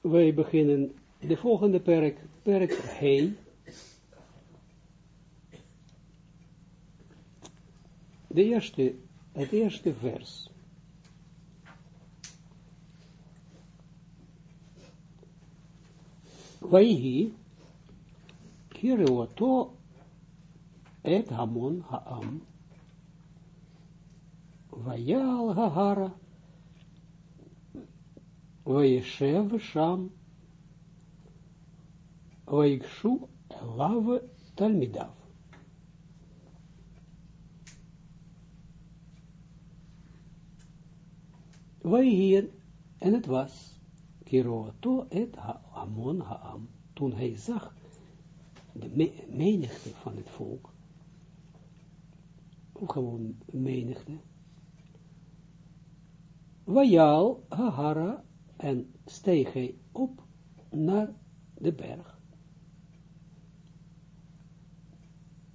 wij beginnen de volgende perk, perk He. De eerste, het eerste vers. Vaihi, kireoto et hamon haam, vayal hahara, sham, Vaikshu Elav Talmidav. Wij hier, en het was, Kiroto et Amon Haam, toen hij zag de menigte van het volk, of gewoon menigte, Wajal Hahara, en steeg hij op naar de berg.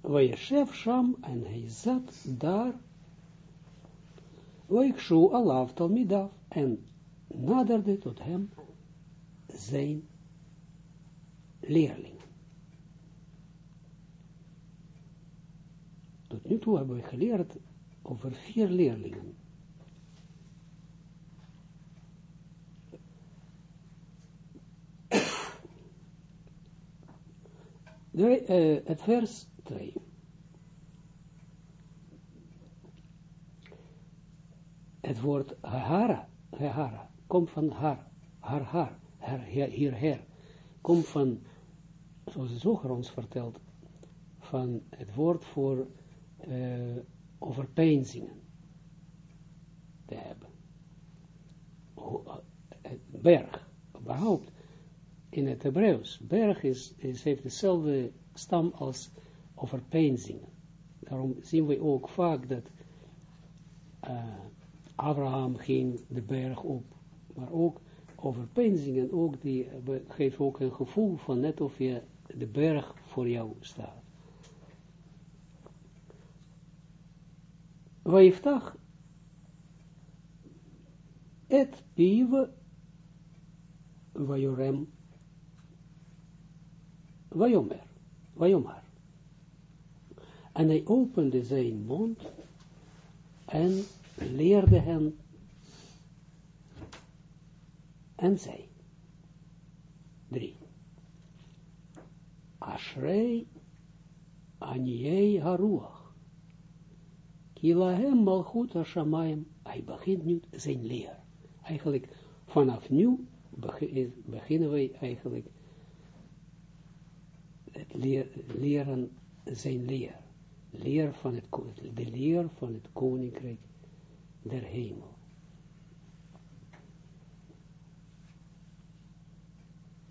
Vayeshev Sham, en hij zat daar, Vaikshu Alav Talmidav, en naderde tot hem zijn leerling. Tot nu toe hebben we geleerd over vier leerlingen. De, uh, het vers 2. Het woord hara, hara, komt van har, har, har, her, hier, her, komt van, zoals de zoger ons vertelt, van het woord voor uh, overpeinzingen te hebben. Berg, überhaupt, in het Hebreeuws. Berg is, is, heeft dezelfde stam als overpeinzingen. Daarom zien we ook vaak dat uh, Abraham ging de berg op, maar ook overpeinzingen, ook die geven ook een gevoel van net of je de berg voor jou staat. Vijftig, et pieve, vajorem, vajomer, vajomar. En hij opende zijn mond en leerde hen en zei, drie, Ashrei Aniei Haruach, Kilahem Malchut Hashamayim, hij begint nu zijn leer. Eigenlijk vanaf nu beginnen wij eigenlijk het leren zijn leer. Leer van het, de leer van het koninkrijk der hemel.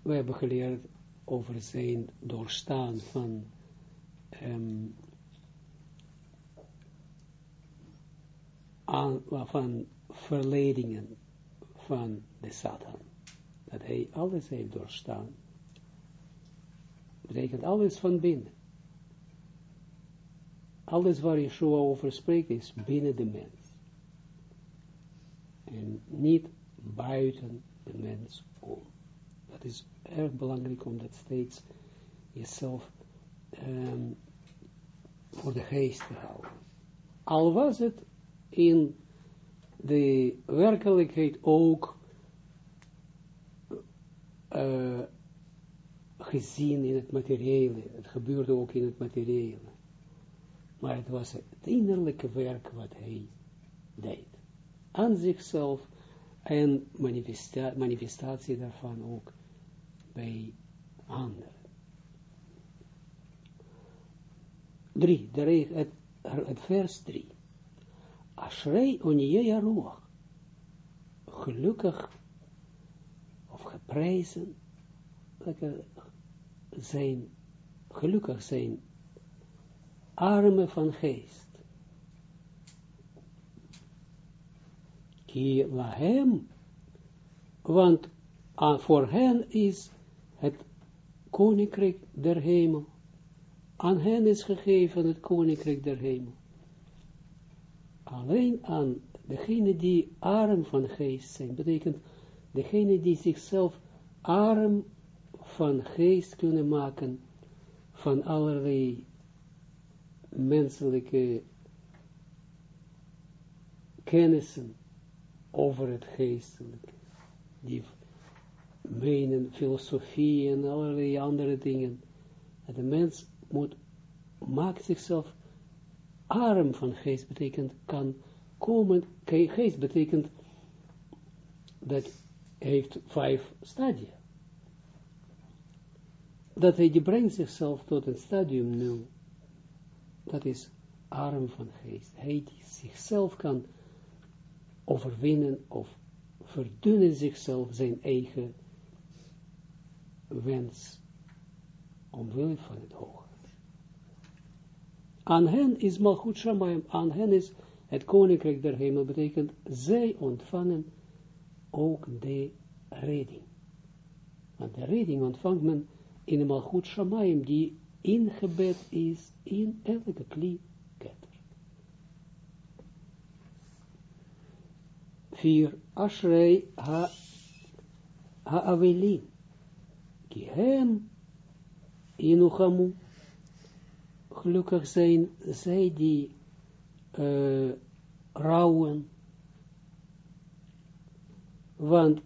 We hebben geleerd over zijn doorstaan van um, aan, van verledingen van de Satan. Dat hij alles heeft doorstaan. Betekent alles van binnen. Alles waar Yeshua over spreekt is binnen de mens. En niet buiten de mens om. Dat is erg belangrijk om dat steeds jezelf um, voor de geest te houden. Al was het in de werkelijkheid ook uh, gezien in het materiële. Het gebeurde ook in het materiële. Maar het was het innerlijke werk wat hij deed. Aan zichzelf en manifesta manifestatie daarvan ook bij anderen. Drie, de het, het vers drie. Ashrei onieja ruach. Gelukkig of geprezen, lekker zijn, gelukkig zijn armen van geest. Ki lahem, want uh, voor hen is het koninkrijk der hemel. Aan hen is gegeven het koninkrijk der hemel. Alleen aan degene die arm van geest zijn, betekent degene die zichzelf arm van geest kunnen maken van allerlei menselijke kennissen over het geestelijke, die menen filosofie en allerlei andere dingen. De mens moet, maakt zichzelf arm van geest, betekent, kan komen, geest betekent, dat heeft vijf stadia. Dat hij die brengt zichzelf tot een stadium nul. Dat is arm van geest. Hij die zichzelf kan overwinnen of verdunnen zichzelf zijn eigen wens omwille van het hoge. Aan hen is Malchut Shamayim, aan hen is het koninkrijk der hemel, betekent zij ontvangen ook de redding. Want de redding ontvangt men in de Malchut Shamayim, die ingebed is in elke kli ketter. Vier, Ashrei ha, ha Avelim, ki hem inuchamu, gelukkig zijn zij die uh, rouwen, want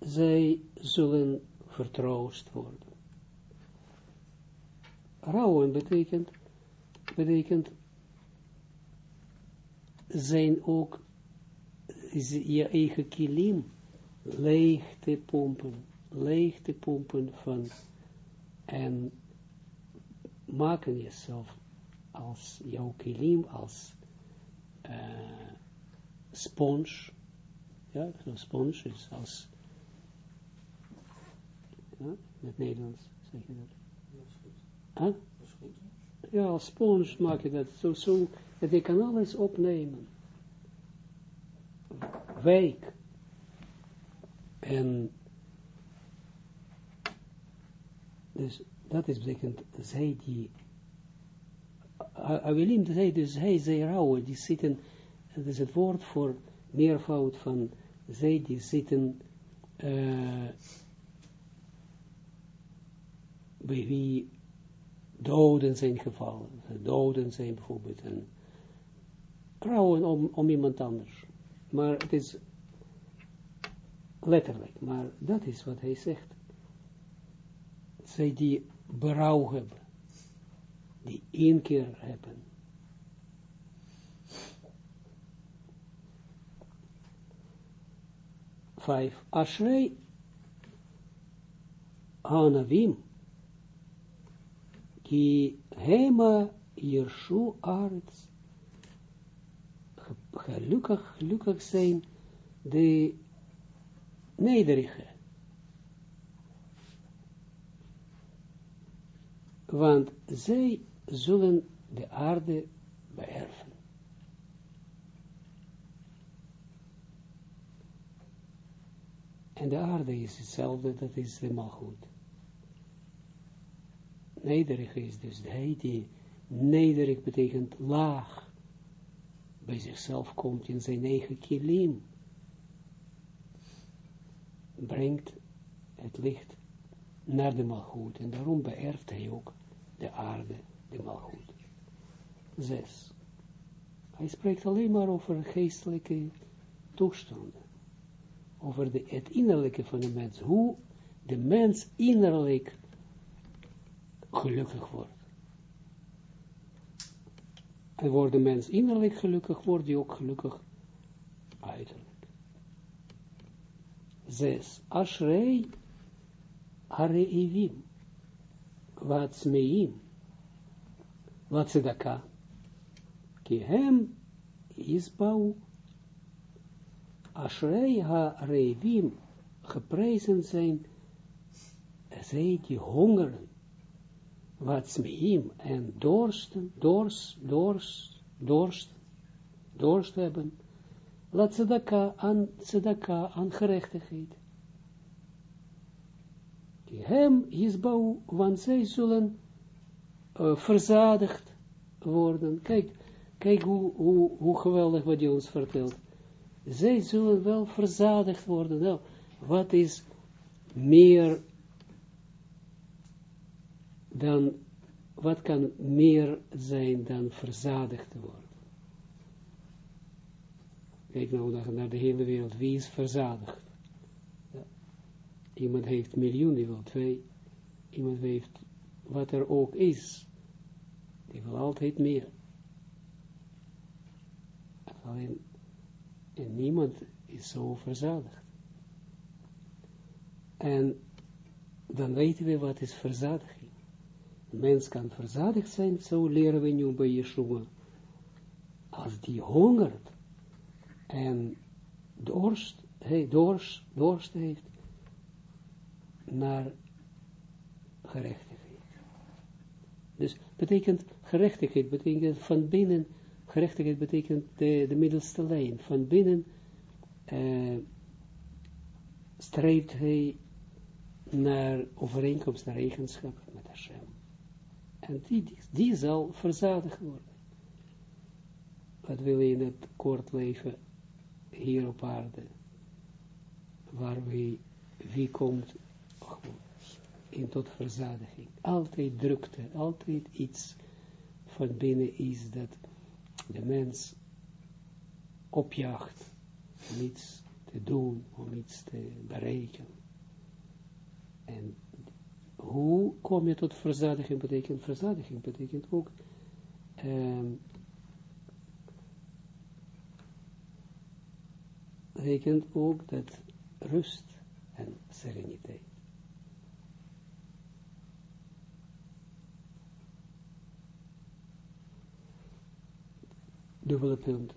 zij zullen vertroost worden. Rouwen betekent, betekent zijn ook je eigen kilim leeg te pompen, leeg te pompen van en maken jezelf als jouw kilim, als uh, spons, ja, zo'n spons is als, ja, Nederlands zeg je dat. Ja, als spons maak je dat zo, zo, dat je kan alles opnemen. Wijk. En dus dat is betekent, zij die Awelim, zij dus hij, zij rouwen, die zitten, dat is het woord voor meervoud van zij die zitten uh, bij wie doden zijn gevallen, doden zijn bijvoorbeeld, en rouwen om, om iemand anders. Maar het is letterlijk, maar dat is wat hij zegt. Zij die berouw hebben, die één keer hebben. Vijf. Ashrei Hanavim ki hema Yershu arts gelukkig, gelukkig zijn de nederige. Want zij zullen de aarde beërven. En de aarde is hetzelfde, dat is helemaal goed. Nederig is dus hij die nederig betekent laag bij zichzelf komt in zijn eigen kilim, brengt het licht naar de malgoed. En daarom beërft hij ook de aarde, de malgoed. Zes. Hij spreekt alleen maar over geestelijke toestanden. Over de, het innerlijke van de mens. Hoe de mens innerlijk gelukkig wordt. En wordt de mens innerlijk gelukkig, wordt hij ook gelukkig uiterlijk. Zes. Ashrei Hareivim. Wat smeim. Wat tzedaka. Ki hem isbau. Ashrei Hareivim. Geprezen zijn zij die hongeren wat smeim en dorsten, dorst, dorst, dorst, dorst hebben, laat tzedaka aan tzedaka, aan gerechtigheid. Die hem isbouw, want zij zullen uh, verzadigd worden. Kijk, kijk hoe, hoe, hoe geweldig wat hij ons vertelt. Zij zullen wel verzadigd worden. Nou, wat is meer dan, wat kan meer zijn dan verzadigd worden? Kijk nou naar, de hele wereld, wie is verzadigd? Ja. Iemand heeft miljoen, die wil twee. Iemand heeft wat er ook is, die wil altijd meer. Alleen, en niemand is zo verzadigd. En dan weten we wat is verzadiging. Mens kan verzadigd zijn, zo leren we nu bij Yeshua. Als die hongert en dorst, hey, dorst, dorst heeft naar gerechtigheid. Dus betekent gerechtigheid, betekent van binnen, gerechtigheid betekent de, de middelste lijn. Van binnen uh, streeft hij naar overeenkomst, naar eigenschap met Hashem. En die, die, zal verzadigd worden. Wat wil je in het kort leven hier op aarde, waar wie, wie komt in tot verzadiging. Altijd drukte, altijd iets van binnen is dat de mens opjaagt om iets te doen, om iets te bereiken. En hoe kom je tot verzadiging? Betekent verzadiging, betekent ook um, betekent ook dat rust en sereniteit. Dubbele punt.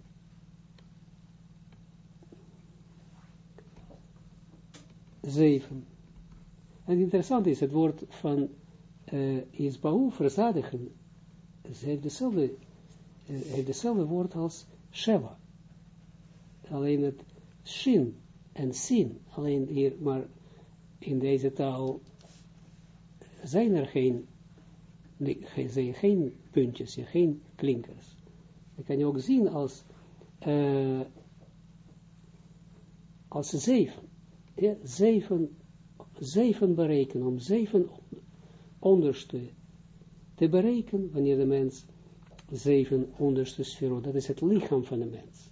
Zeven. En interessant is, het woord van uh, verzadigen, ze heeft dezelfde, uh, heeft dezelfde woord als Sheva. Alleen het shin en sin, alleen hier, maar in deze taal zijn er geen, geen, geen puntjes, geen klinkers. Je kan je ook zien als, uh, als zeven. Ja, zeven, zeven berekenen, om zeven onderste te berekenen, wanneer de mens zeven onderste sferot, dat is het lichaam van de mens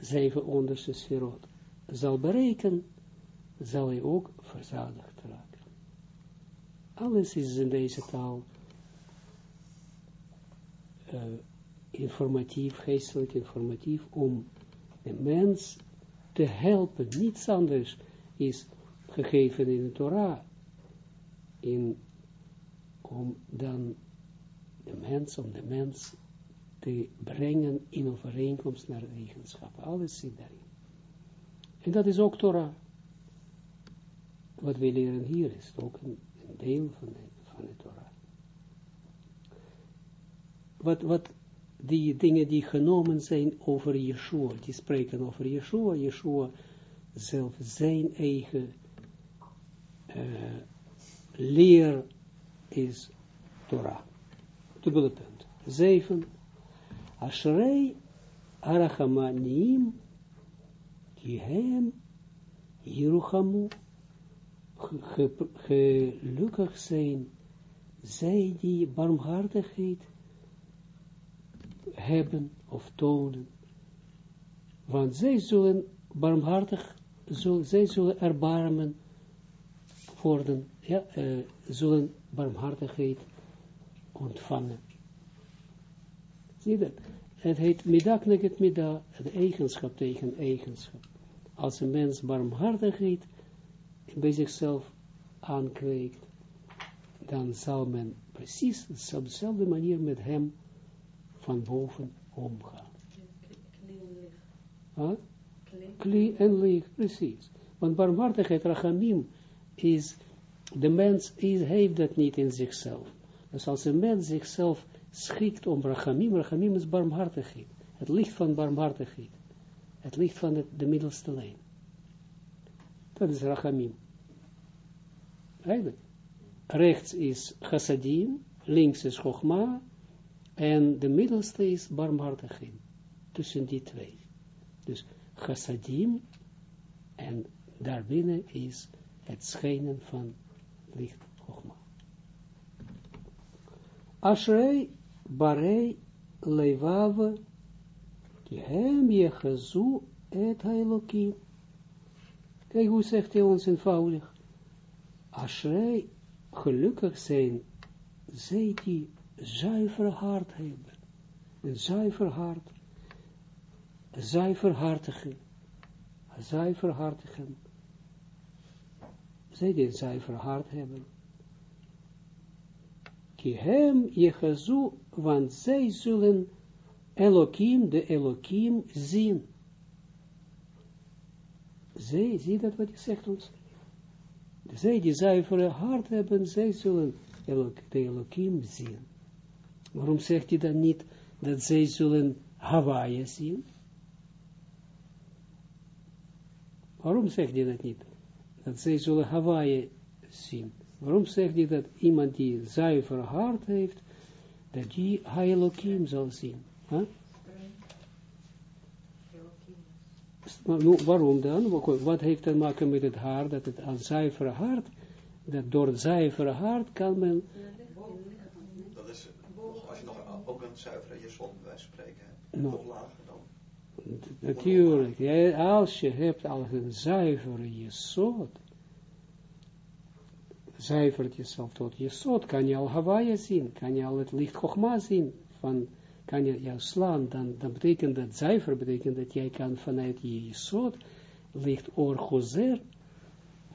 zeven onderste sferot zal berekenen, zal hij ook verzadigd raken. Alles is in deze taal uh, informatief, geestelijk informatief, om de mens te helpen. Niets anders is gegeven in de Torah, in, om dan de mens, om de mens te brengen in overeenkomst naar eigenschappen. Alles zit daarin. En dat is ook Torah. Wat we leren hier is ook een, een deel van de, van de Torah. Wat, wat die dingen die genomen zijn over Yeshua, die spreken over Yeshua, Yeshua zelf zijn eigen uh, leer is Torah. Dubbele punt. Zeven Ashrei arachamanim ki hem Jeruchamu gelukkig zijn zij die barmhartigheid hebben of tonen, want zij zullen barmhartig, zullen, zij zullen erbarmen worden, ja, uh, zullen barmhartigheid ontvangen. Zie dat? Het heet midakneget mida, de eigenschap tegen eigenschap. Als een mens barmhartigheid bij zichzelf aankweekt, dan zal men precies op dezelfde manier met hem van boven omgaan. Kli en licht, precies. Want barmhartigheid, rachamim, is, de mens is, heeft dat niet in zichzelf. Dus als een mens zichzelf schikt om rachamim. Rachamim is barmhartigheid. Het licht van barmhartigheid. Het licht van de, de middelste lijn. Dat is rachamim. Eigenlijk. Rechts is chassadim, links is chogma, en de middelste is barmhartigheid. Tussen die twee. Dus chassadim, en daarbinnen is het schijnen van licht Chogma. Ashrei barei leivave ki et hailokim. Kijk hoe zegt hij ons eenvoudig. Ashrei, gelukkig zijn zij die zuiver hart hebben. Een zuiver hart. Zuiverhartigen. Zuiverhartigen. Zij die een zuiver hart hebben. Ki hem jechazu, want zij zullen Elohim, de Elohim, zien. Zij, zie dat wat hij zegt ons? Zij die zuivere hart hebben, zij zullen de Elohim zien. Waarom zegt hij dan niet dat zij zullen Hawaii zien? Waarom zegt hij dat niet? Dat zij zullen Hawaii zien. Waarom zegt hij dat iemand die zuiver hart heeft, dat die Elohim zal zien? Huh? waarom dan? Wat heeft te maken met het haar, dat het een zuivere hart, dat door het zuivere hart kan men... Dat is, als je nog ook een zuivere jesot bij spreken hebt, nog lager dan. Natuurlijk, als je hebt al een zuivere jesot, zuivert jezelf tot jesot, kan je al Hawaii zien, kan je al het licht Chogma zien, van kan je jou slaan, dan, dan betekent dat zuiver, betekent dat jij kan vanuit je jesot licht orgozer,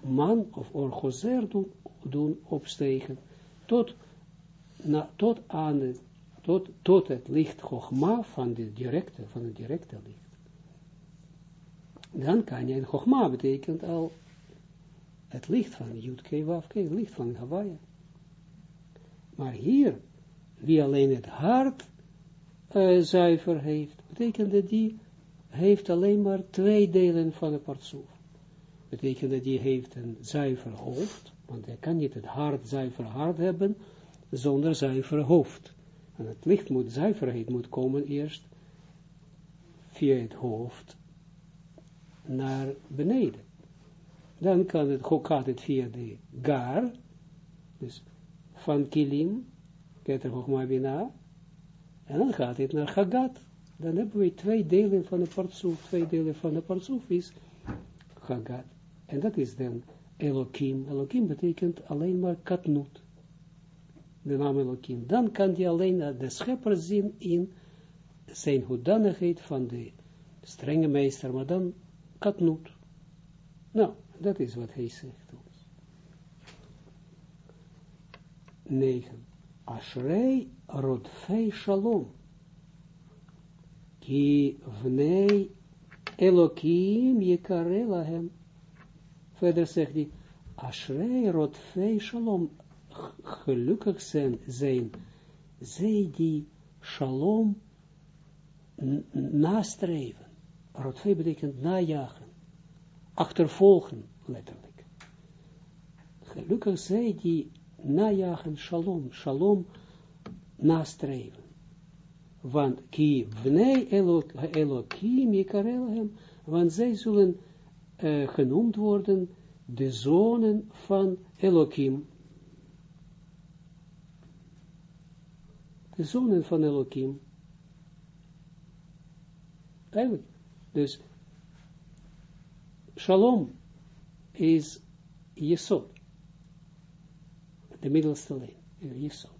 man of orgozer doen, doen opstegen, tot, na, tot aan het, tot, tot het licht Chogma van, de directe, van het directe licht. Dan kan je, en Chogma betekent al het licht van Jutke Wafke, het licht van Hawaii. Maar hier, wie alleen het hart uh, zuiver heeft, betekent dat die heeft alleen maar twee delen van de partsoef. Betekent dat die heeft een zuiver hoofd, want hij kan niet het hart, zuiver hart hebben, zonder zuiver hoofd. En het licht moet, zuiverheid moet komen eerst via het hoofd naar beneden. Dan kan het, gaat het via de gar, dus van kilim, keter hoogma bina, en dan gaat het naar Hagat. Dan hebben we twee delen van de partsoef. Twee delen van de partsoef is Hagat. En dat is dan Elohim. Elohim betekent alleen maar katnut. De naam Elohim. Dan kan hij alleen de schepper zien in zijn hoedanigheid van de strenge meester, maar dan katnut. Nou, dat is wat hij zegt ons. 9. Ashrei rodfei shalom. Ki vnei Elokim yekare lahem. Verder zegt hij, Ashrei rodfei shalom. Gelukkig zijn, zijn zij die shalom nastreven. Rodfei betekent najagen. Achtervolgen, letterlijk. Gelukkig zij die najagen shalom, shalom nastreven. Want ki elokim yikarelhem, zij zullen uh, genoemd worden de zonen van Elohim. De zonen van Elohim. Eigenlijk. Dus, shalom is Jesod de middelste lijn, Jesod.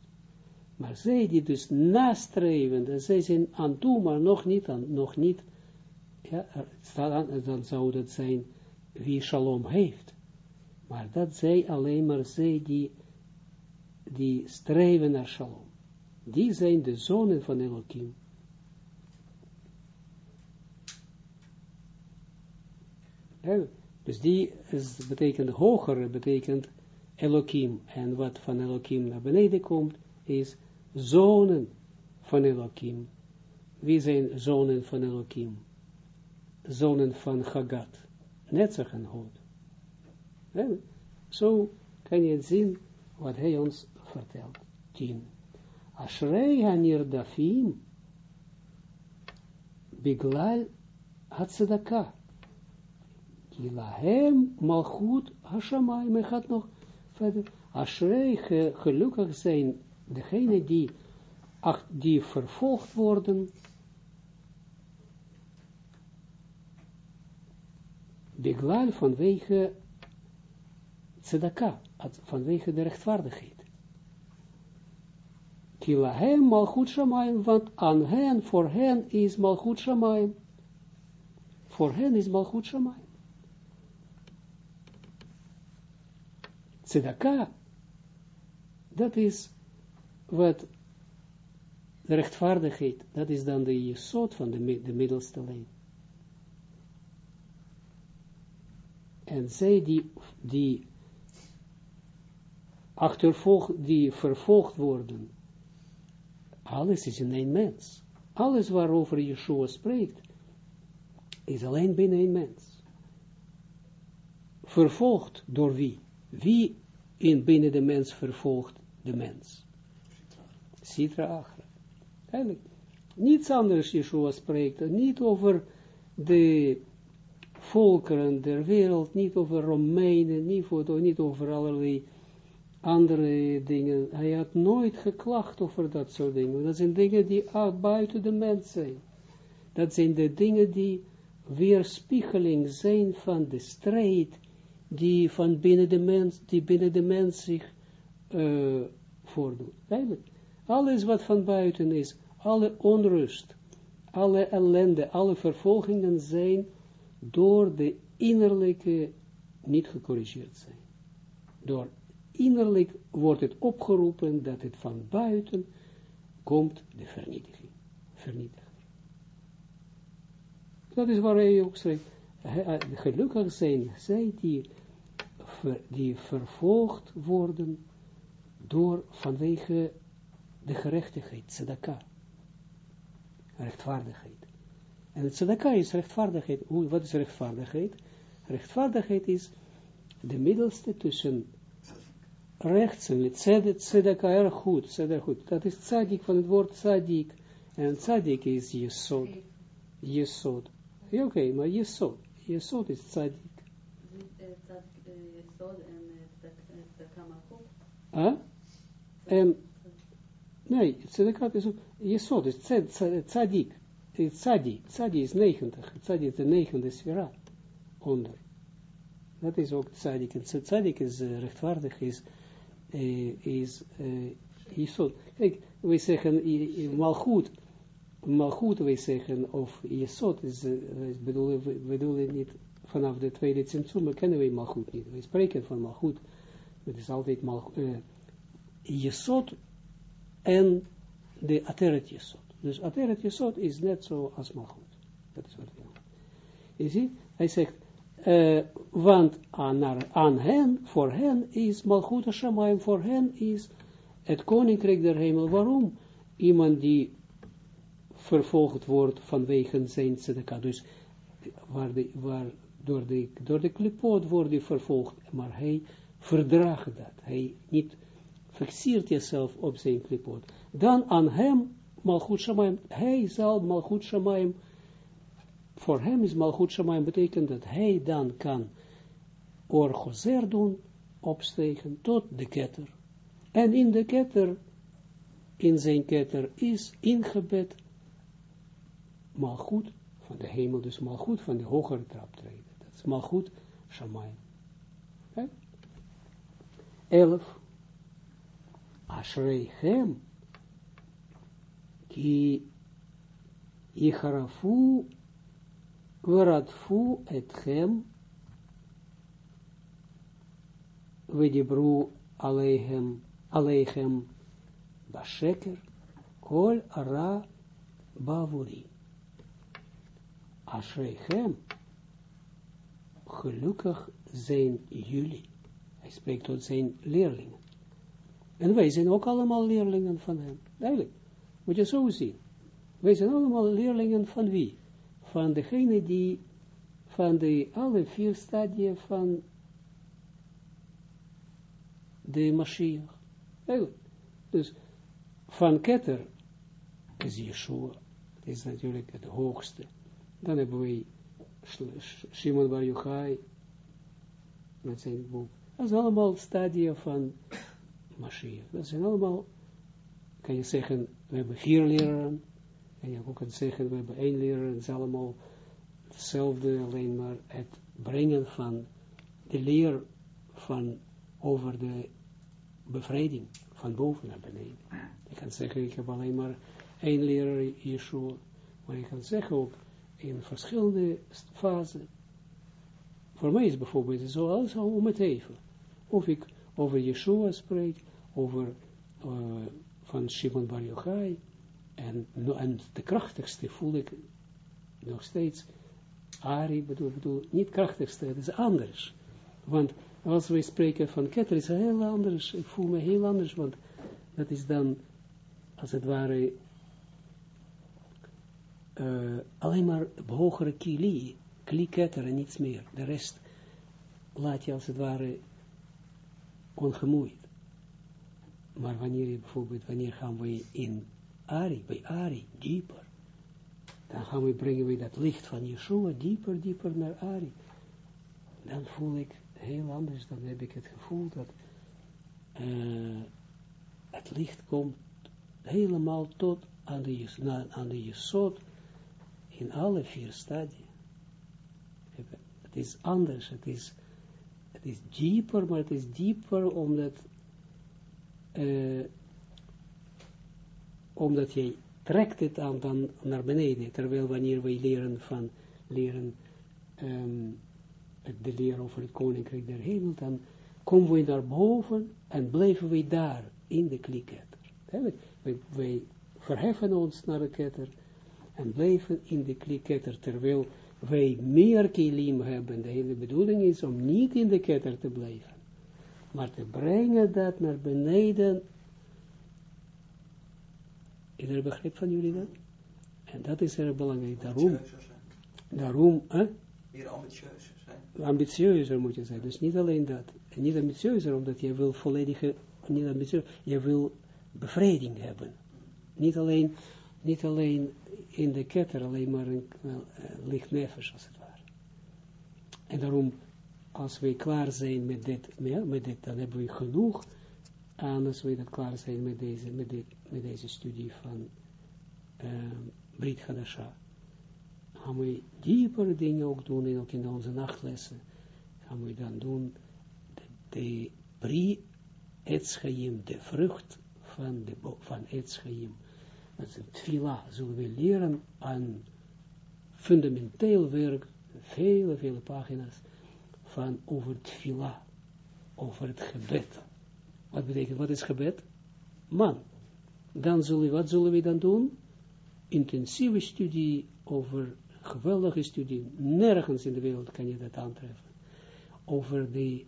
Maar zij die dus nastreven, dat zij zijn aan toe, maar nog niet, aan, nog niet, ja, dan zou dat zijn wie shalom heeft. Maar dat zij alleen maar zij die, die streven naar shalom. Die zijn de zonen van Elohim. Dus die is, betekent hogere, betekent Elohim. En wat van Elohim naar beneden komt, is zonen van Elohim. Wie zijn zonen van Elohim? Zonen van Hagat. Netzach en Hod. Zo kan je zien wat hij ons vertelt. 10. Ashrei hanir dafim biglal hatzedaka. ki lahem malchut hashamayim, hij gaat nog verder, Ashrei gelukkig zijn degene die, ach, die vervolgd worden, beglal vanwege tzedaka, vanwege de rechtvaardigheid. Kila hem malchut shamayim, want aan hen, voor hen is malchut shamayim. Voor hen is malchut shamayim. Tzedaka, dat is wat rechtvaardigheid, dat is dan de jesot van de, de middelste lijn. En zij die, die achtervolg, die vervolgd worden, alles is in één mens. Alles waarover Yeshua spreekt, is alleen binnen een mens. Vervolgd door wie? Wie in binnen de mens vervolgt de mens? Sitra Achra. Eigenlijk, niets anders Yeshua spreekt, niet over de volkeren der wereld, niet over Romeinen, niet, voor, niet over allerlei andere dingen. Hij had nooit geklacht over dat soort dingen. Dat zijn dingen die buiten de mens zijn. Dat zijn de dingen die weerspiegeling zijn van de strijd die van binnen de mens, die binnen de mens zich uh, voordoet. Alles wat van buiten is, alle onrust, alle ellende, alle vervolgingen zijn door de innerlijke niet gecorrigeerd zijn. Door innerlijk wordt het opgeroepen dat het van buiten komt de vernietiging. Vernietiger. Dat is waar hij ook schrijft. Gelukkig zijn zij die, die vervolgd worden door vanwege de gerechtigheid, tzedaka. Rechtvaardigheid. En het tzedaka is rechtvaardigheid. Wat is rechtvaardigheid? Rechtvaardigheid is de middelste tussen rechts en tzedaka erg goed, tzedaka goed. Dat is tzadik van het woord tzadik. En tzadik is jesod. Jesod. Oké, maar jesod. Jesod is tzadik. Ah? En, nee, tzedaka is ook, jesod is tzadik. Tzadi, tzadi is 90. Tzadi is de negende sfera. Onder. Dat is ook tzadik. En tzadik is uh, rechtvaardig, is uh, is uh, Kijk, wij zeggen malgoed, malgoed wij zeggen, of Jesod, is, uh, bedoelen, we bedoelen niet vanaf de tweede centrum, kennen wij malgoed niet. Wij spreken van malgoed, het is altijd malgoed, uh, Jesod en de ateret Jesod. Dus ateret Jesod is net zo als malgoed. Dat is wat hij Je ziet, hij zegt, uh, want aan, aan hen, voor hen is Malchut Hashemayim, voor hen is het koninkrijk der hemel. Waarom? Iemand die vervolgd wordt vanwege zijn tzedakah. Dus waar, waar door, de, door de klipot wordt hij vervolgd, maar hij verdraagt dat. Hij niet fixeert jezelf op zijn klipot. Dan aan hem, Malchut Shamayim, hij zal Malchut Shamayim voor hem is Malchut Shamayim betekent dat hij dan kan orgozer doen, opstegen tot de ketter. En in de ketter, in zijn ketter is ingebed Malchut van de hemel, dus Malchut van de hogere traptreden. Dat is Malchut Shamayim. Okay? Elf. Ashreichem ki icharafu Veradfu etchem, vedibru aleichem, aleichem basheker, kol ara bavuri. Ashreichem, gelukkig zijn jullie. Hij spreekt tot zijn leerlingen. En wij zijn ook allemaal leerlingen van hem. Eigenlijk, moet je zo zien. Wij zijn allemaal leerlingen van wie? Van degene die van de alle vier stadia van de Mashiach. Dus van Keter is Yeshua, is natuurlijk het hoogste. Dan hebben we Shimon Bar Yochai, met zijn boek. Dat is allemaal stadia van Mashiach. Dat zijn allemaal, kan je zeggen, we hebben vier leraren, en je ook kan zeggen, we hebben één leraar, het is allemaal hetzelfde, alleen maar het brengen van de leer van over de bevrijding van boven naar beneden. Je kan zeggen, ik heb alleen maar één leraar, Yeshua, maar je kan zeggen ook in verschillende fasen. Voor mij is bijvoorbeeld zo alles om het even. Of ik over Yeshua spreek, over uh, van Shimon Bar Yochai, en, en de krachtigste voel ik nog steeds, Ari, bedoel, bedoel, niet krachtigste, het is anders. Want als we spreken van ketter, is het heel anders, ik voel me heel anders, want dat is dan, als het ware, uh, alleen maar hogere kili, kli ketter en niets meer. De rest laat je als het ware ongemoeid. Maar wanneer je bijvoorbeeld, wanneer gaan we in Ari, bij Ari, dieper, dan gaan we brengen we dat licht van Yeshua dieper, dieper naar Ari. Dan voel ik heel anders, dan heb ik het gevoel dat uh, het licht komt helemaal tot aan de, aan de in alle vier stadia. Het is anders, het is, het is dieper, maar het is dieper omdat, uh, omdat je trekt het aan dan naar beneden, terwijl wanneer wij leren van, leren um, de leer over het koninkrijk der hemel, dan komen we naar boven en blijven we daar, in de kliketter. Wij, verheffen ons naar de ketter, en blijven in de kliketter, terwijl wij meer kilim hebben. De hele bedoeling is om niet in de ketter te blijven, maar te brengen dat naar beneden. Ieder begrip van jullie dat? En dat is erg belangrijk. Daarom, daarom, hè? Meer ambitieus zijn. Ambitieuzer moet je zijn. Dus niet alleen dat. En niet ambitieuzer, omdat je wil volledige, niet ambitieus, je wil bevrediging hebben. Niet alleen, niet alleen in de ketter alleen maar een uh, licht nefes, als het ware. En daarom, als we klaar zijn met dit, met dit dan hebben we genoeg aan als we dat klaar zijn met deze, met deze studie van uh, Brit Hadasha. Gaan we diepere dingen ook doen, in, ook in onze nachtlessen. Gaan we dan doen de, de Bri Etschaim, de vrucht van, de, van Etschaim dat is een tfila, zullen we leren aan fundamenteel werk, vele, vele pagina's, van over tfila, over het gebed. Wat betekent, wat is gebed? Man. Dan zullen wat zullen we dan doen? Intensieve studie over, geweldige studie, nergens in de wereld kan je dat aantreffen. Over de,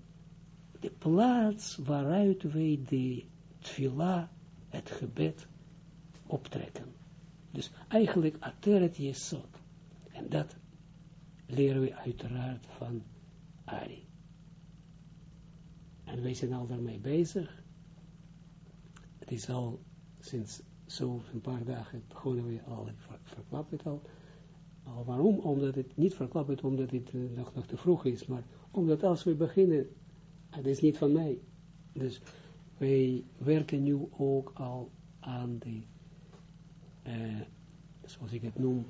de plaats waaruit wij de tfila, het gebed, optrekken. Dus eigenlijk ateret jesot. En dat leren we uiteraard van Ari. En wij zijn al daarmee bezig. Het is al sinds zo een paar dagen begonnen we al, verklap het al. al. Waarom? Omdat het niet verklapt het, omdat het uh, nog, nog te vroeg is, maar omdat als we beginnen, het is niet van mij. Dus wij werken nu ook al aan de uh, zoals ik het noem,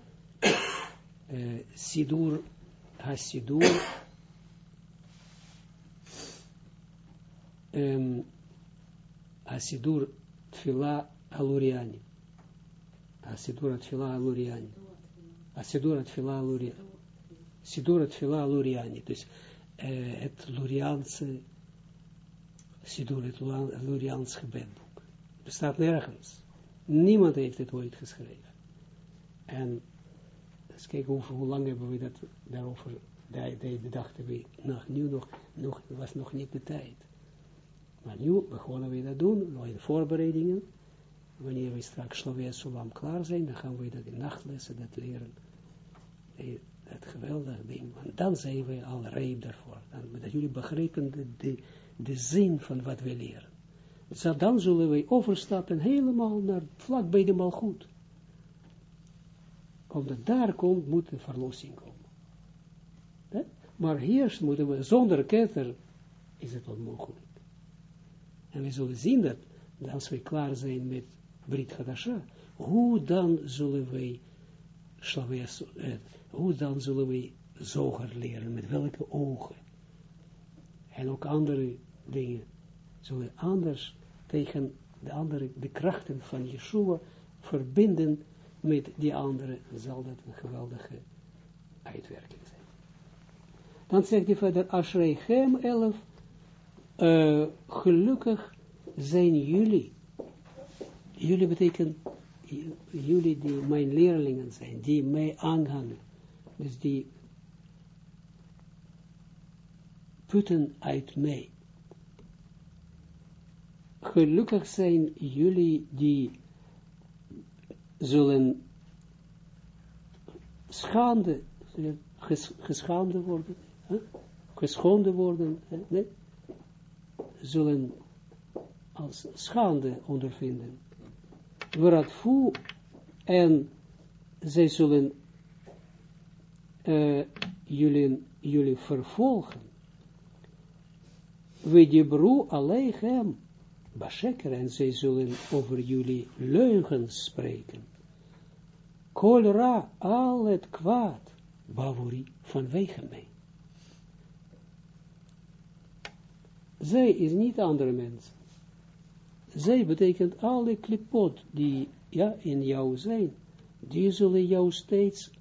uh, Sidur, Hasidur, um, Hasidur Tfila Aluriani. Hasidur Tfila Aluriani. Hasidur Tfila Aluriani. Sidur Tfila Aluriani. Dus uh, het Luriaanse, Sidur het Luriaans gebedboek. Bestaat nergens. Niemand heeft het ooit geschreven. En eens kijken hoe, hoe lang hebben we dat daarover, de, dachten we, nog, nu nog, nog, was nog niet de tijd. Maar nu begonnen we dat doen, nog in voorbereidingen. Wanneer we straks Slovenia Sulam klaar zijn, dan gaan we dat in nachtlessen, dat leren. Dat geweldige ding. Want dan zijn we al rijp daarvoor. Dan, dat jullie begrijpen de, de, de zin van wat we leren. Dus dan zullen wij overstappen helemaal naar vlak bij de malgoed. Omdat daar komt, moet de verlossing komen. Maar hier moeten we, zonder ketter, is het onmogelijk. En we zullen zien dat, als we klaar zijn met Brit Hadasha, hoe dan zullen wij, eh, hoe dan zullen wij zoger leren, met welke ogen. En ook andere dingen zullen anders tegen de andere, de krachten van Yeshua verbinden met die andere, zal dat een geweldige uitwerking zijn. Dan zegt hij verder, Ashreichem 11, uh, gelukkig zijn jullie. Jullie betekent, jullie die mijn leerlingen zijn, die mij aanhangen. Dus die putten uit mij. Gelukkig zijn jullie die zullen schande, ges, geschaamde worden, hè? geschonden worden? Nee? Zullen als schande ondervinden. Waradfu en zij zullen uh, jullie, jullie vervolgen. We dibru aleichem basheker en zij zullen over jullie leugens spreken. Kol ra al het kwaad, bavuri, vanwege mij. Zij is niet andere mens. Zij betekent alle klipot die ja, in jou zijn, die zullen jou steeds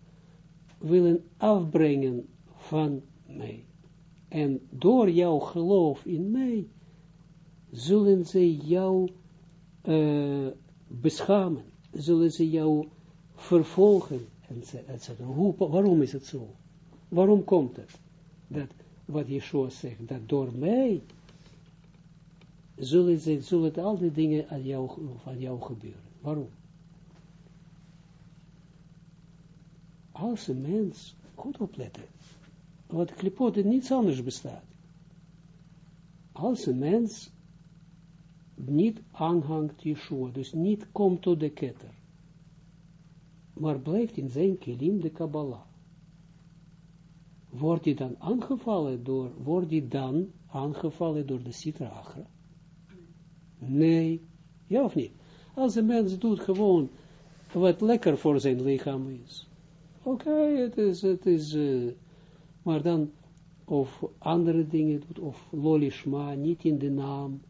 willen afbrengen van mij. En door jouw geloof in mij, zullen ze jou uh, beschamen, zullen ze jou vervolgen, etc. Waarom is het zo? Waarom komt het? Dat, wat Yeshua zegt, dat door mij zullen, ze, zullen al die dingen aan jou, van jou gebeuren. Waarom? Als een mens, goed opletten, wat klipot in niets anders bestaat. Als een mens niet aanhangt Yeshua, dus niet komt tot de ketter, maar blijft in zijn kilim de Kabbalah. Wordt hij dan aangevallen door, wordt hij dan aangevallen door de Sitra Achra? Nee. Ja of niet? Als een mens doet gewoon wat lekker voor zijn lichaam is. Oké, het is, het is, uh, maar dan, of andere dingen doet, of lolishma, niet in de naam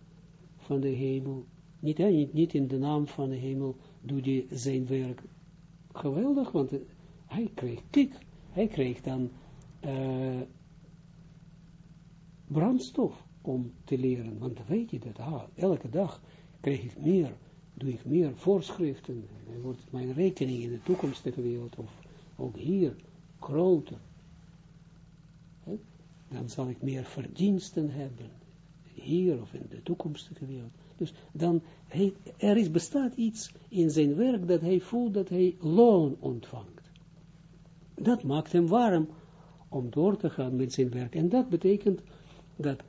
van de hemel, niet, hè, niet, in de naam van de hemel, doet hij zijn werk geweldig, want uh, hij kreeg kik, hij kreeg dan uh, brandstof om te leren, want weet je dat, ah, elke dag krijg ik meer, doe ik meer voorschriften, en wordt mijn rekening in de toekomstige wereld, of ook hier, groter. Dan zal ik meer verdiensten hebben, hier of in de toekomstige wereld. Dus dan, er is, bestaat iets in zijn werk dat hij voelt dat hij loon ontvangt. Dat maakt hem warm om door te gaan met zijn werk. En dat betekent dat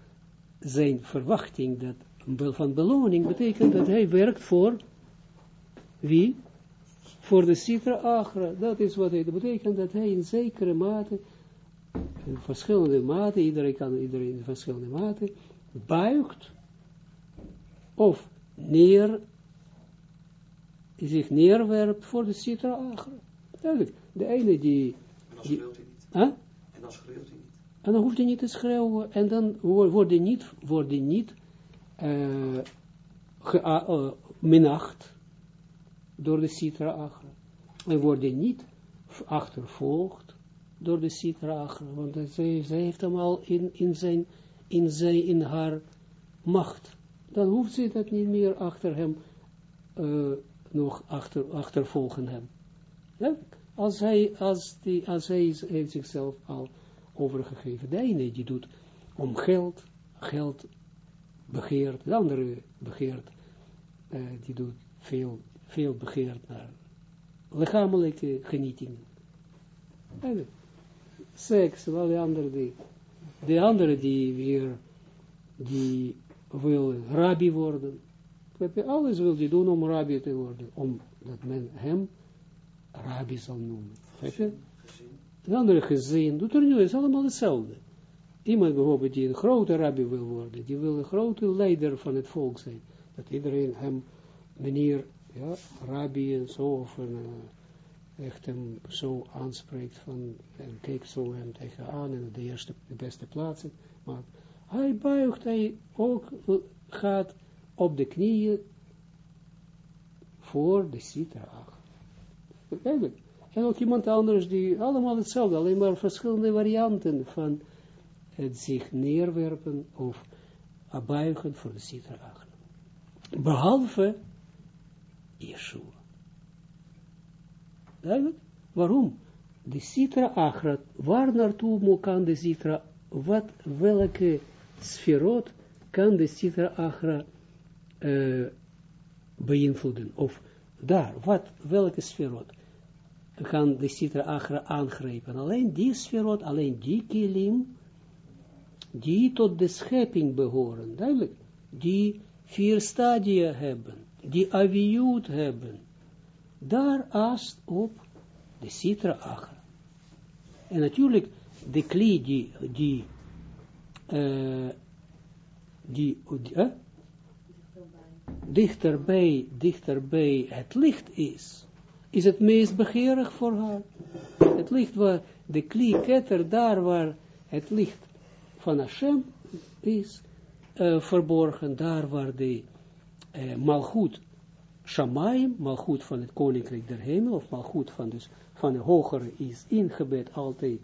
zijn verwachting dat, van beloning betekent dat hij werkt voor wie? Voor de Sitra Agra. Dat is wat hij dat betekent, dat hij in zekere mate, in verschillende mate, iedereen kan iedereen in verschillende mate, buigt of neer, zich neerwerpt voor de Sitra Agra. De ene die... En dan schreeuwt hij niet. Huh? En dan schreeuwt hij dan hoeft hij niet te schreeuwen. En dan wordt hij niet, wordt hij niet uh, door de Sitra Achra. En wordt hij niet achtervolgd door de Sitra Achra. Want zij, zij heeft hem al in, in, zijn, in, zijn, in haar macht. Dan hoeft ze dat niet meer achter hem uh, nog achter, achtervolgen hem. Als hij, als die, als hij heeft zichzelf al overgegeven. De ene die doet om geld, geld begeert, de andere begeert, uh, die doet veel, veel begeert naar lichamelijke genietingen. Seks, wel de andere die, de andere die weer, die wil rabbi worden. Alles wil die doen om rabbi te worden, omdat men hem rabbi zal noemen. Een andere gezin, doet er nu, is allemaal hetzelfde. iemand bijvoorbeeld die een grote rabbi wil worden, die wil een grote leider van het volk zijn, dat iedereen hem, meneer, ja, rabbi en zo, of uh, echt hem zo aanspreekt van, en kijkt zo hem tegenaan en de eerste, de beste plaatsen, maar hij buigt, hij ook gaat op de knieën voor de citra. En ook iemand anders die allemaal hetzelfde, alleen maar verschillende varianten van het zich neerwerpen of buigen voor de achra. Behalve Yeshua. Duidelijk? Waarom? De citra achra, waar naartoe kan de citra, wat, welke sferot kan de citra achra uh, beïnvloeden? Of daar, wat, welke sferot? Gaan de citra achra aangrijpen. Alleen die sferot, alleen die kilim, die tot de schepping behoren, duidelijk, die vier stadia hebben, die aviut hebben, daar aast op de citra achra. En natuurlijk, de kli die, die, uh, die, uh, dichterbij, dichterbij het licht is, is het meest begeerig voor haar. Het licht waar de klieketter, daar waar het licht van Hashem is uh, verborgen, daar waar de uh, malgoed Shamaim, malgoed van het koninkrijk der hemel, of malgoed van, dus, van de hogere is ingebed altijd,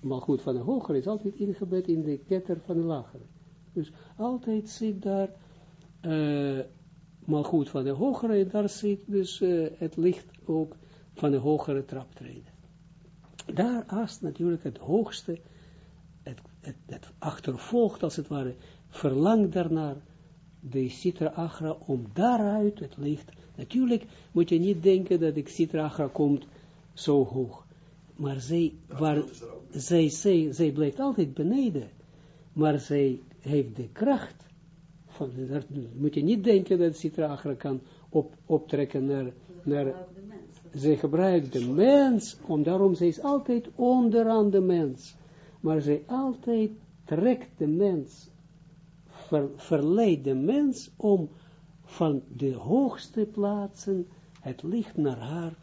malgoed van de hogere is altijd ingebed in de ketter van de lagere. Dus altijd zit daar uh, malgoed van de hogere, en daar zit dus het licht ook van de hogere traptreden. Daar aast natuurlijk het hoogste, het, het, het, achtervolgt als het ware, verlangt daarnaar de Sitra Agra om daaruit het licht. Natuurlijk moet je niet denken dat de Sitra Agra komt zo hoog. Maar zij, waar, zij, zij, zij blijft altijd beneden. Maar zij heeft de kracht. Van, daar moet je niet denken dat Sitra Agra kan op, optrekken naar, naar zij gebruikt de mens, om daarom zij is altijd onderaan de mens. Maar zij altijd trekt de mens, ver, verleidt de mens om van de hoogste plaatsen het licht naar haar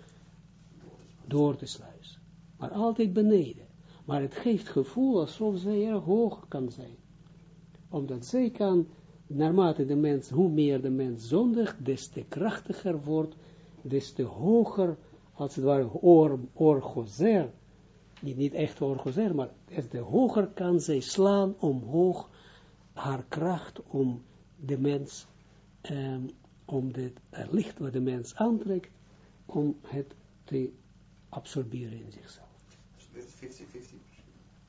door te sluizen. Maar altijd beneden. Maar het geeft gevoel alsof zij erg hoog kan zijn. Omdat zij kan, naarmate de mens, hoe meer de mens zondigt, des te krachtiger wordt des te hoger, als het ware, or, orgozer, niet, niet echt orgozer, maar te hoger kan zij slaan omhoog haar kracht om de mens, um, om het licht wat de mens aantrekt, om het te absorberen in zichzelf. 50-50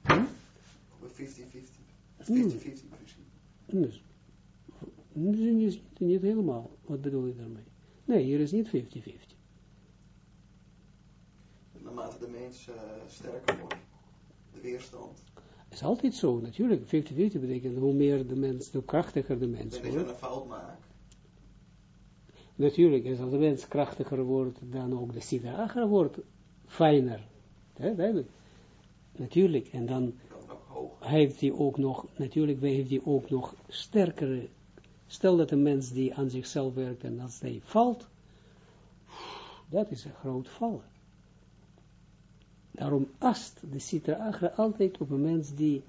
hm? 50-50. 50-50 Dus, niet, niet helemaal. Wat bedoel je daarmee? Nee, hier is niet 50-50. Naarmate de mens uh, sterker wordt, de weerstand. Is altijd zo, natuurlijk. 50-50 betekent hoe meer de mens, hoe krachtiger de mens wordt. Als een fout maakt. Natuurlijk, als de mens krachtiger wordt, dan ook de sida wordt fijner. He, natuurlijk, en dan heeft hij ook nog, natuurlijk heeft hij ook nog sterkere Stel dat een mens die aan zichzelf werkt en als hij valt, dat is een groot vallen. Daarom ast de Agra altijd op een mens die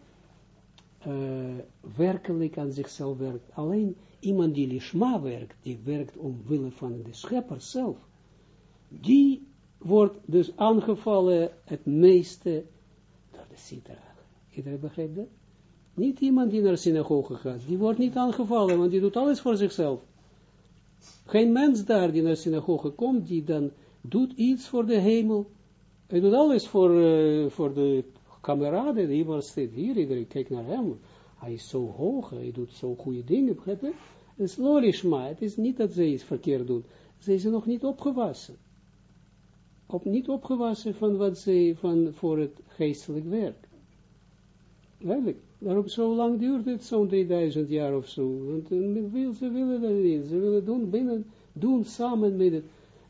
uh, werkelijk aan zichzelf werkt. Alleen iemand die lishma werkt, die werkt omwille van de schepper zelf, die wordt dus aangevallen het meeste door de Agra. Iedereen begrijpt dat? Niet iemand die naar synagoge gaat. Die wordt niet aangevallen, want die doet alles voor zichzelf. Geen mens daar die naar synagoge komt, die dan doet iets voor de hemel. Hij doet alles voor, uh, voor de kameraden. Iemand staat hier, iedereen kijkt naar hem. Hij is zo hoog, hij doet zo goede dingen. Het is lolishma. Het is niet dat ze iets verkeerd doen. Ze zijn nog niet opgewassen. Op, niet opgewassen van wat ze van voor het geestelijk werk. Eigenlijk. Daarom zo lang duurt het, zo'n 3000 jaar of zo. Want uh, ze willen dat niet. Ze willen doen binnen, doen samen met,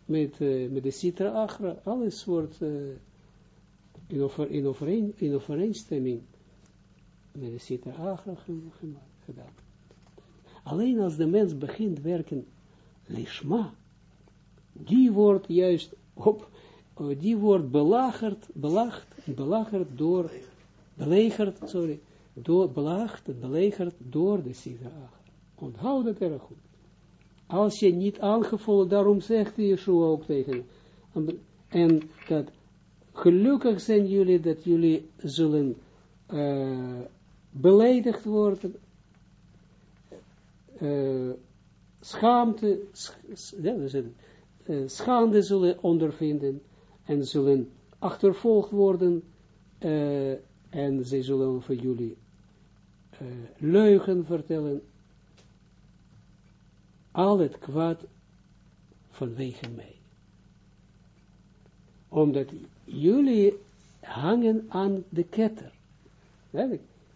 met, uh, met de Sitra Achra. Alles wordt uh, in, over, in, in overeenstemming met de Sita Agra gedaan. Alleen als de mens begint werken, lishma, die wordt juist op, die wordt belagerd, belagerd, belagerd door, belegerd, sorry, door, belagerd, belegerd door de Sita Agra. Onthoud dat erg goed. Als je niet aangevoeld, daarom zegt Yeshua ook tegen en dat gelukkig zijn jullie dat jullie zullen uh, beledigd worden, uh, schaamte, uh, schande zullen ondervinden en zullen achtervolgd worden en ze zullen voor jullie leugen vertellen al het kwaad vanwege mij. Omdat jullie hangen aan de ketter.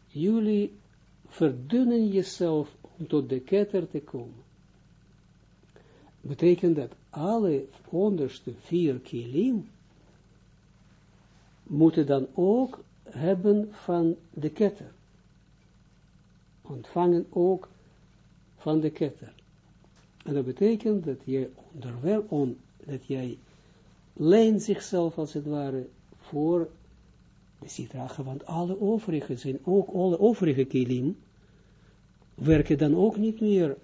Jullie verdunnen jezelf om tot de ketter te komen. Betekent dat alle onderste vier kilim moeten dan ook hebben van de ketter. Ontvangen ook van de ketter. En dat betekent dat jij onderwel, on, dat jij leent zichzelf als het ware voor de citragen, want alle overige zijn ook, alle overige kilim, werken dan ook niet meer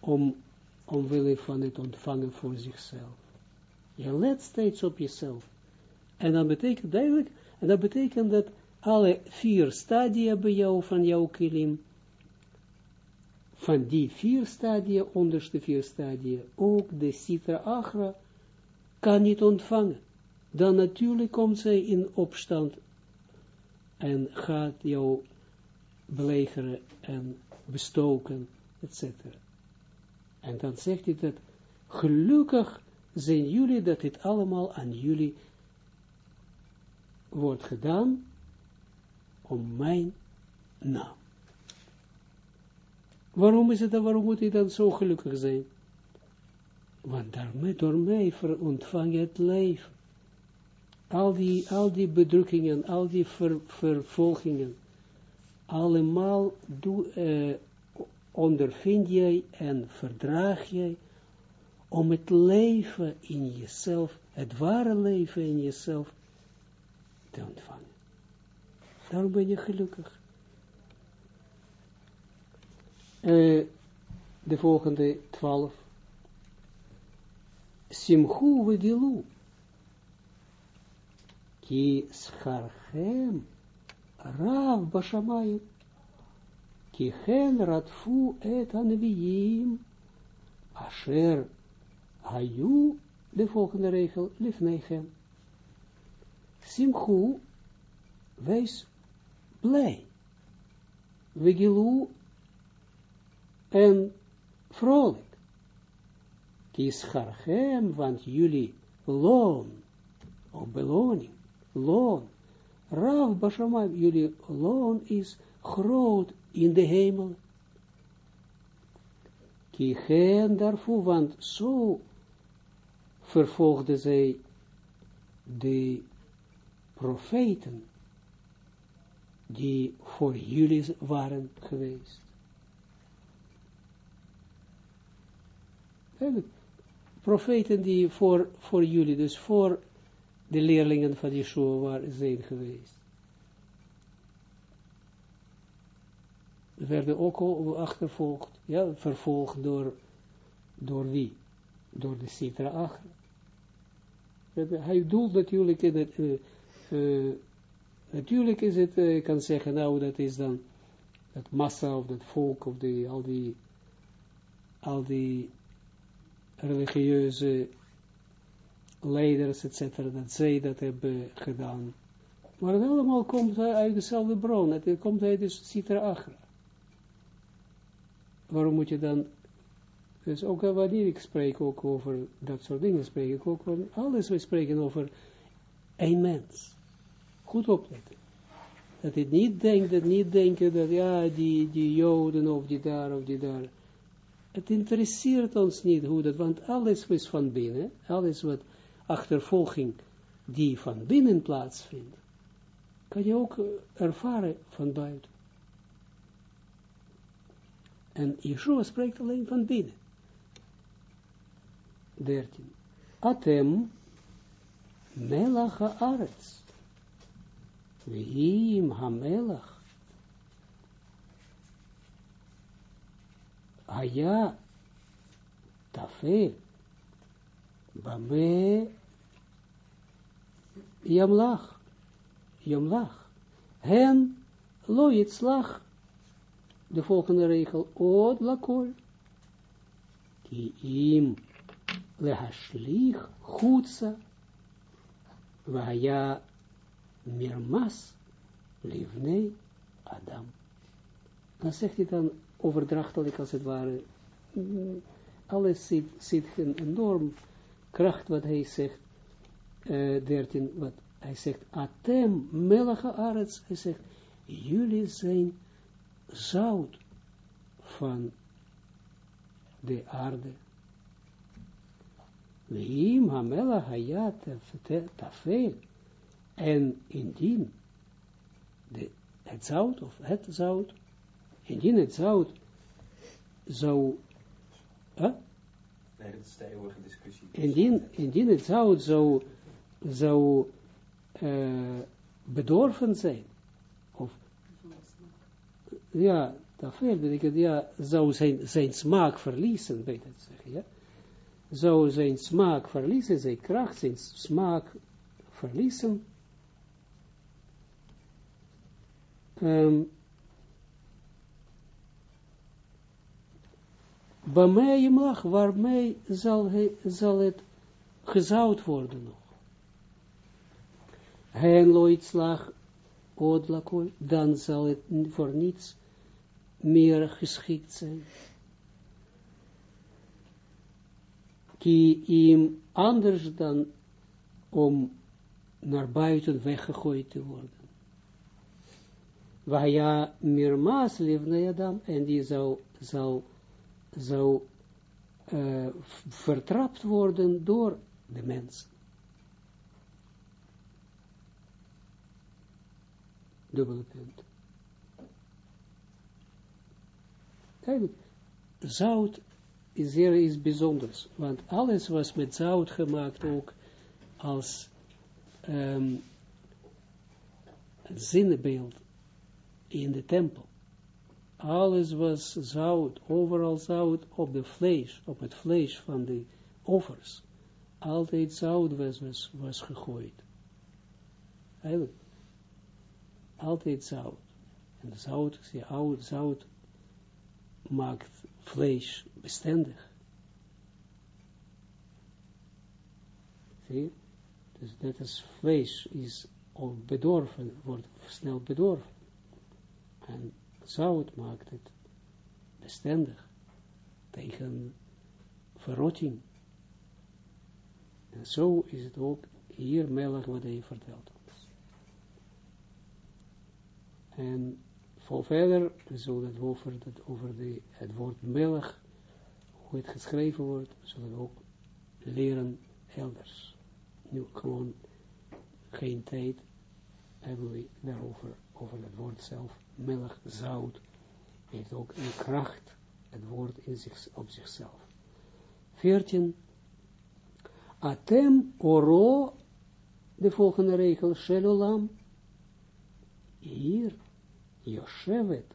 om, omwille van het ontvangen voor zichzelf. Je let steeds op jezelf. En dat betekent duidelijk, en dat betekent dat alle vier stadia bij jou van jouw kilim van die vier stadia, onderste vier stadia, ook de Sitra Agra kan niet ontvangen. Dan natuurlijk komt zij in opstand en gaat jou belegeren en bestoken, etc. En dan zegt hij dat, gelukkig zijn jullie dat dit allemaal aan jullie wordt gedaan om mijn naam. Waarom is het dan, waarom moet hij dan zo gelukkig zijn? Want daarmee, door mij ontvang je het leven. Al die, al die bedrukkingen, al die ver, vervolgingen, allemaal uh, ondervind jij en verdraag jij om het leven in jezelf, het ware leven in jezelf, te ontvangen. Daarom ben je gelukkig. De volgende twaalf. Simchu vedilu. Ki scharchem rav bashamayim. Ki hen ratfu et anviim. Asher hayu, de volgende regel, lifnechem. Simchu, wees blij. Vegilu en vrolijk. Kies hem, want jullie loon, of beloning, loon, Rav Bashamai, jullie loon is groot in de hemel. Kichen daarvoor, want zo vervolgden zij de profeten die voor jullie waren geweest. profeten die voor, voor jullie, dus voor de leerlingen van Yeshua waren, zijn geweest. werden ook achtervolgd, ja, vervolgd door, door wie? Door de Sitra Achra. Hij doelt natuurlijk in het, uh, uh, natuurlijk is het, uh, ik kan zeggen, nou, dat is dan dat massa of dat volk of die, al die, al die religieuze leiders, etc., dat zij dat hebben gedaan. Maar het allemaal komt uit dezelfde bron, het komt uit de Sitra Achra. Waarom moet je dan, dus ook wanneer ik spreek ook over dat soort dingen, spreek ik ook over alles, we spreken over een mens. Goed opletten. Dat het niet denkt, dat niet denken dat, ja, die, die joden of die daar of die daar, het interesseert ons niet hoe dat, want alles is van binnen, alles wat achtervolging die van binnen plaatsvindt, kan je ook ervaren van buiten. En Yeshua spreekt alleen van binnen. 13. Atem melach haaretz. Vihim hamelach. Haya tafel. Bame yamlach. Yamlach. Hen lo yitzlach. De volgende regel. Od lakol. Ki im lehashlich chutza, vaya mirmas livnei Adam. Dan zegt hij dan overdrachtelijk als het ware, alles zit, zit een enorm kracht wat hij zegt, uh, 13, wat hij zegt, atem melacha arets, hij zegt, jullie zijn zout van de aarde, Leim hamela hayat tafel. En indien de, het zout, of het zout, indien het zout zou, huh? Nee, dat is de eeuwige discussie. Indien, indien het zout zou, zou uh, bedorven zijn, of, ja, tafel betekent, ja, zou zijn, zijn smaak verliezen, beter zeggen, ja zou zijn smaak verliezen, zijn kracht, zijn smaak verliezen. Um, bij mag, waarmee zal, zal het gezout worden nog. Hen loitslag, odlakol, dan zal het voor niets meer geschikt zijn. ki im anders dan om naar buiten weggegooid te worden. Waar mirmaas levne Adam, en die zou, zou, zou uh, vertrapt worden door de mens. Dubbele punt. Zout is zeer iets bijzonders, want alles was met zout gemaakt ook als um, zinnebeeld in de tempel. Alles was zout, overal zout op de vlees, op het vlees van de offers. Altijd zout was, was, was gegooid. Altijd zout. En zout, zie oud, zout maakt vlees bestendig. Zie Dus dat is vlees is bedorven, wordt snel bedorven. En zout maakt het bestendig tegen verrotting. En zo is het ook hier melk wat hij vertelt ons. En voor verder, we zullen het over, de, het woord melk, hoe het geschreven wordt, zullen we ook leren elders. Nu gewoon geen tijd hebben we daarover, over het woord zelf. Melk, zout, heeft ook een kracht, het woord in zich, op zichzelf. 14. Atem oro, de volgende regel, shelolam, hier Yoshevet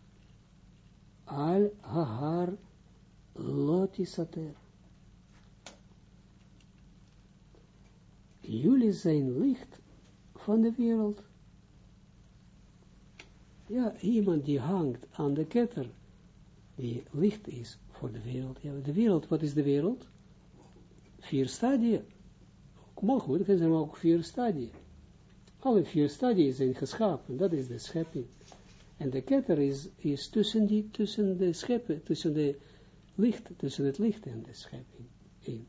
al hahar lotisater. Jullie zijn licht van de wereld. Ja, iemand die hangt aan de ketter, die licht is voor de wereld. Ja, de wereld, wat is de wereld? Vier stadia. Maar goed, er zijn ook vier stadia. Alle vier stadia zijn geschapen, dat is de schepping. En de ketter is, is tussen, die, tussen de scheppen, tussen de licht, tussen het licht en de schepping in.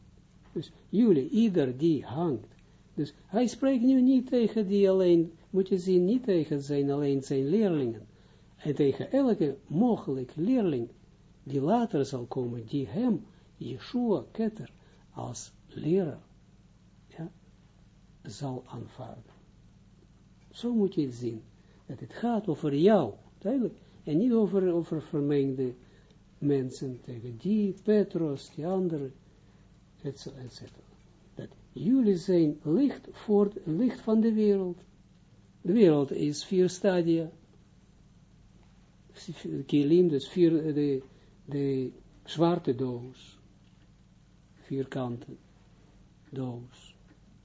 Dus jullie, ieder die hangt. Dus hij spreekt nu niet tegen die alleen, moet je zien, niet tegen zijn alleen zijn leerlingen. En tegen elke mogelijke leerling die later zal komen, die hem, Yeshua Ketter, als leraar, ja, zal aanvaarden. Zo moet je het zien dat het gaat over jou, duidelijk, en niet over, over vermengde mensen, tegen die Petros, die andere, etc. Dat jullie zijn licht voor licht van de wereld. De wereld is vier stadia. Kilim, dus vier, de, de zwarte doos. Vierkanten doos.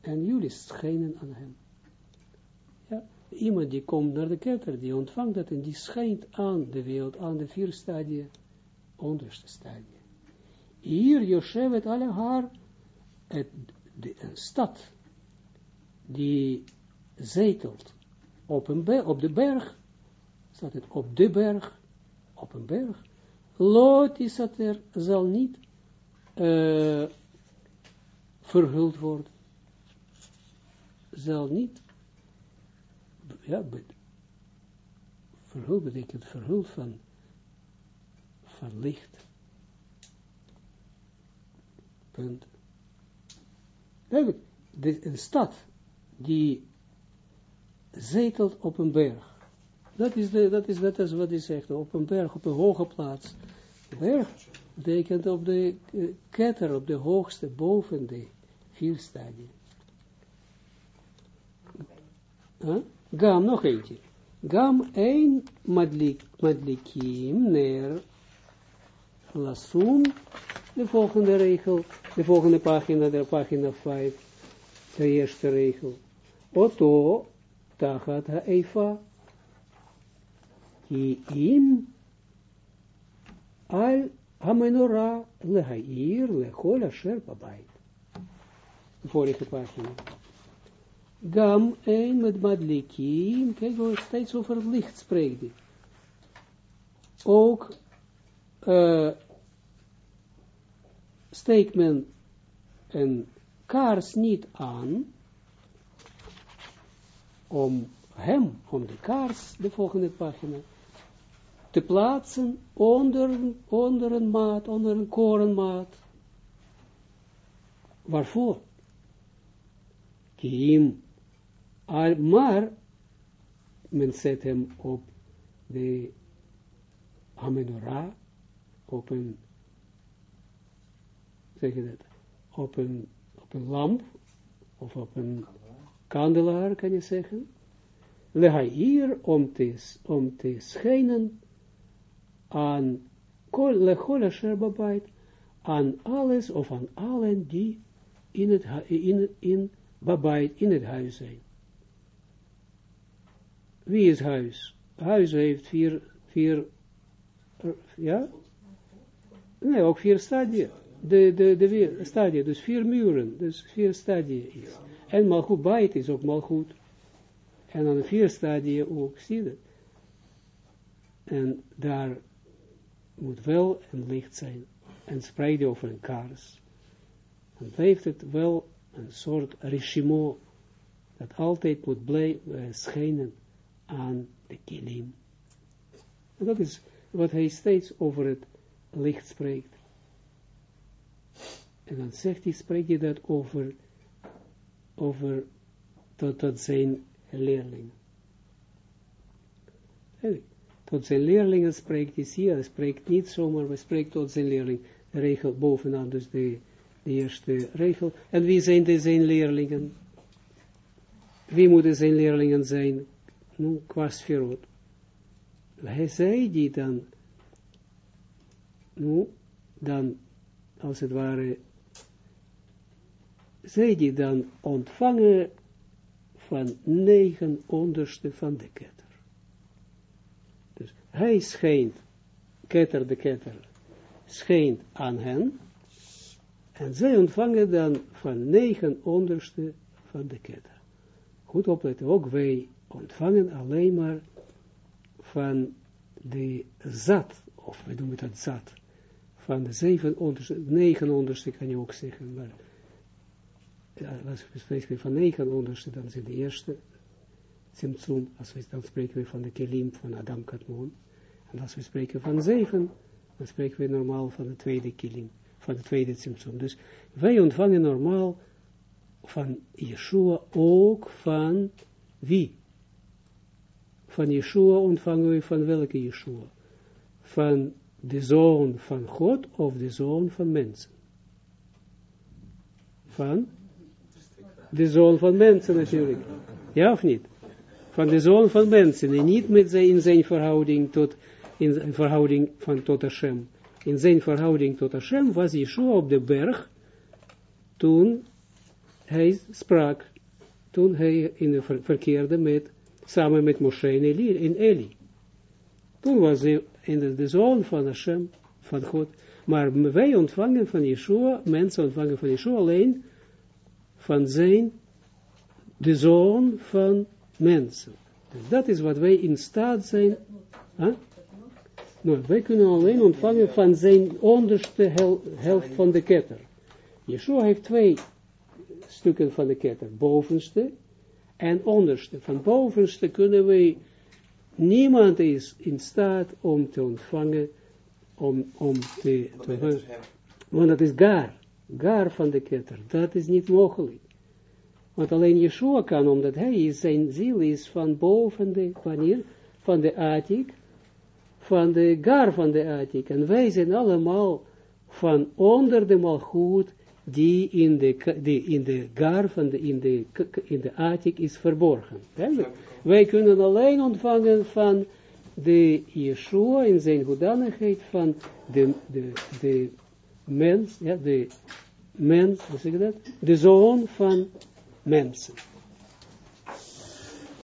En jullie schijnen aan hem. Ja, iemand die komt naar de ketter, die ontvangt dat en die schijnt aan de wereld, aan de vier stadia, onderste stadia. Hier, Joshevet alle haar, het, de, een stad, die zetelt op, een op de berg, staat het op de berg, op een berg, Lot is dat er, zal niet uh, verhuld worden. Zal niet, ja, verhuld betekent verhuld van, van licht. Punt. Een stad die zetelt op een berg. Dat is, de, dat is, dat is wat hij zegt, op een berg, op een hoge plaats. Berg betekent op de uh, ketter, op de hoogste, boven de vier stadia. Gam, nog eentje. Gam een madlik, madlikim ner lasum, de volgende regel, de volgende pagina, de pagina 5, de eerste regel. Oto tachat ha-eifa, ki im al ha-menorah lehair lechol asher babait. Vorige pagina. Gam een met madlikim, kijk hoe steeds over licht spreekt. Ook uh, steekt men een kaars niet aan, om hem, om de kaars, de volgende pagina, te plaatsen onder, een maat, onder een korenmaat. Waarvoor? Kim, maar men zet hem op de amenora, op een, zeg je op een, op een lamp, of op een kandelaar, kan je zeggen, lehair om te, om te schijnen aan lechol asher aan alles of aan allen die in het, in, in, babait, in het huis zijn. Wie is huis? Huis heeft vier, vier, ja? Nee, ook vier stadia. De, de, de stadia, dus vier muren, dus vier stadia is. En malgoed bait is ook malgoed. En dan vier stadia ook, zie je En daar moet wel een licht zijn. En spreid je over een kaars. Dan blijft het wel een soort regimo dat altijd moet blijven uh, schijnen aan de kilim. En dat is wat hij steeds over het licht spreekt. En dan zegt hij, spreekt hij dat over, over tot, tot zijn leerlingen. Tot zijn leerlingen spreekt hij, zie hij spreekt niet zomaar, maar spreekt tot zijn leerling. De regel bovenaan, dus de, de eerste regel. En wie zijn de zijn leerlingen? Wie moeten zijn leerlingen zijn? Nu, qua sferot. Hij zei die dan, nu, dan, als het ware, zij die dan ontvangen van negen onderste van de ketter. Dus hij schijnt, ketter de ketter, schijnt aan hen, en zij ontvangen dan van negen onderste van de ketter. Goed opletten, ook wij ontvangen alleen maar van de zat, of we noemen dat zat, van de zeven onderste, negen onderste kan je ook zeggen, maar als we spreken van negen onderste, dan is de eerste Tsimtsum, als we dan spreken we van de kelim van Adam Katmon, en als we spreken van zeven, dan spreken we normaal van de tweede kelim, van de tweede Tsimtsum. Dus wij ontvangen normaal van Yeshua ook van wie? Van Yeshua ontvangen we van welke Yeshua? Van de zoon van God of de zoon van mensen? Van? De zoon van mensen natuurlijk. Ja of niet? Van de zoon van mensen en niet met zijn, in zijn verhouding tot, in verhouding van tot Hashem. In zijn verhouding tot Hashem was Yeshua op de berg toen hij sprak, toen hij in de verkeerde met, samen met Moshe en Eli. In Eli. Toen was hij in de, de zoon van Hashem, van God. Maar wij ontvangen van Yeshua, mensen ontvangen van Yeshua alleen van zijn, de zoon van mensen. Dus dat is wat wij in staat zijn. Huh? Nou, wij kunnen alleen ontvangen van zijn onderste helft van de ketter. Yeshua heeft twee stukken van de ketter, bovenste en onderste. Van bovenste kunnen wij, niemand is in staat om te ontvangen, om, om te, te want dat is gar, gar van de ketter, dat is niet mogelijk. Want alleen Yeshua kan, omdat hij is, zijn ziel is van boven de, wanneer, van de Atik, van de gar van de Atik. En wij zijn allemaal van onder de malgoed, die in de, die in de gar van de, in de, in de Atik is verborgen. Wij kunnen alleen ontvangen van de Yeshua in zijn hoedanigheid van de, de, de mens, ja, de mens, hoe zeg dat? De zoon van mensen.